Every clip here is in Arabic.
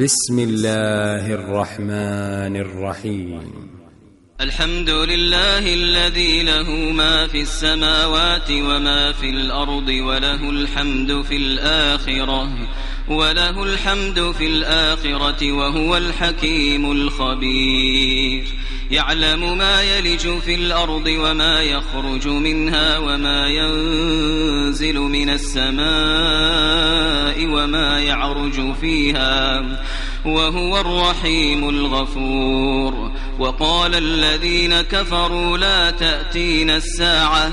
بسم الله الرحمن الرحيم. الحمد لله الذي له ما في السماوات وما في الأرض وله الحمد في الآخرة. وله الحمد في الآخرة وهو الحكيم الخبير. يعلم ما يلج في الأرض وما يخرج منها وما ينزل من السماء وما يعرج فيها وهو الرحيم الغفور. وقال الذين كفروا لا تأتين الساعة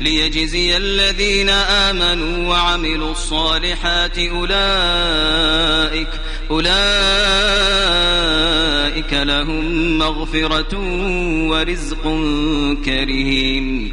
ليجزي الذين آمنوا وعملوا الصالحات أولئك أولئك لهم مغفرة ورزق كريم.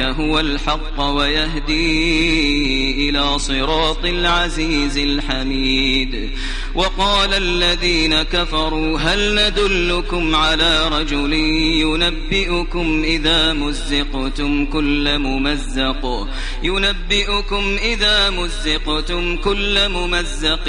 هو الحق ويهدي إلى صراط العزيز الحميد. وقال الذين كفروا هل ندلكم على رجل ينبئكم إذا مزقتم كل ممزق؟ ينبئكم إذا مزقتم كل ممزق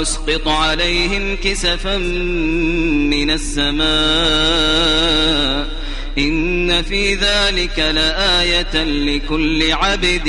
نسقط عليهم كسفا من السماء. إن في ذلك لآية لكل عبد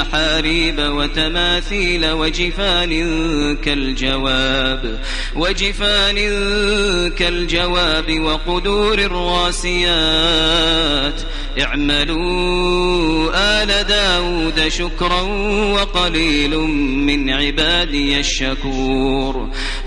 محاريب وتماثيل وجفان كالجواب وجفان كالجواب وقدور الراسيات. اعملوا آل داود شكرا وقليل من عبادي الشكور.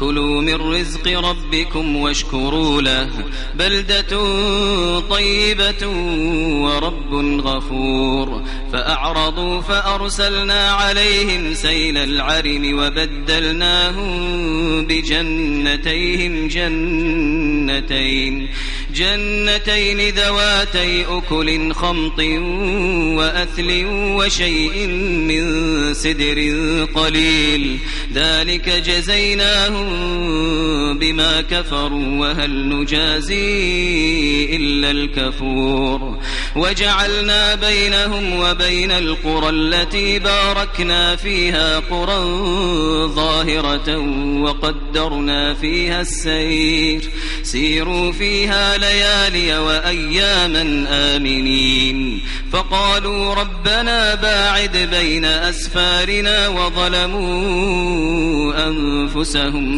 كلوا من رزق ربكم واشكروا له بلدة طيبة ورب غفور فأعرضوا فأرسلنا عليهم سيل العرم وبدلناهم بجنتيهم جنتين جنتين ذواتي أكل خمط وأثل وشيء من سدر قليل ذلك جزيناهم بما كفروا وهل نجازي إلا الكفور وجعلنا بينهم وبين القرى التي باركنا فيها قرى ظاهرة وقدرنا فيها السير سيروا فيها ليالي وأياما آمنين فقالوا ربنا باعد بين أسفارنا وظلموا أنفسهم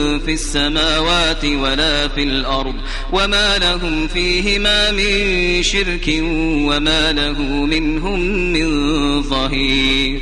في السماوات ولا في الأرض وما لهم فيهما من شرك وما له منهم من ظهير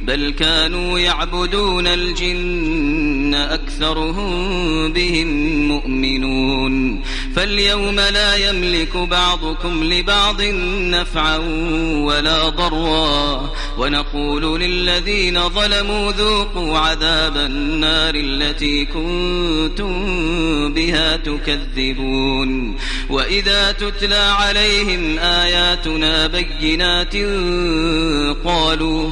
بل كانوا يعبدون الجن أكثرهم بهم مؤمنون. فاليوم لا يملك بعضكم لبعض نفعا ولا ضرا. ونقول للذين ظلموا ذوقوا عذاب النار التي كنتم بها تكذبون. وإذا تتلى عليهم آياتنا بينات قالوا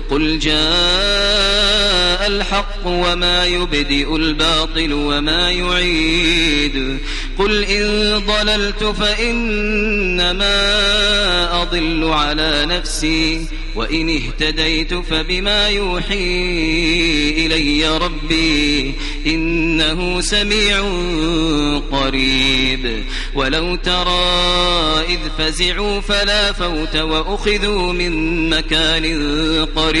قل جاء الحق وما يبدئ الباطل وما يعيد. قل إن ضللت فإنما أضل على نفسي وإن اهتديت فبما يوحي إلي ربي إنه سميع قريب. ولو ترى إذ فزعوا فلا فوت وأخذوا من مكان قريب.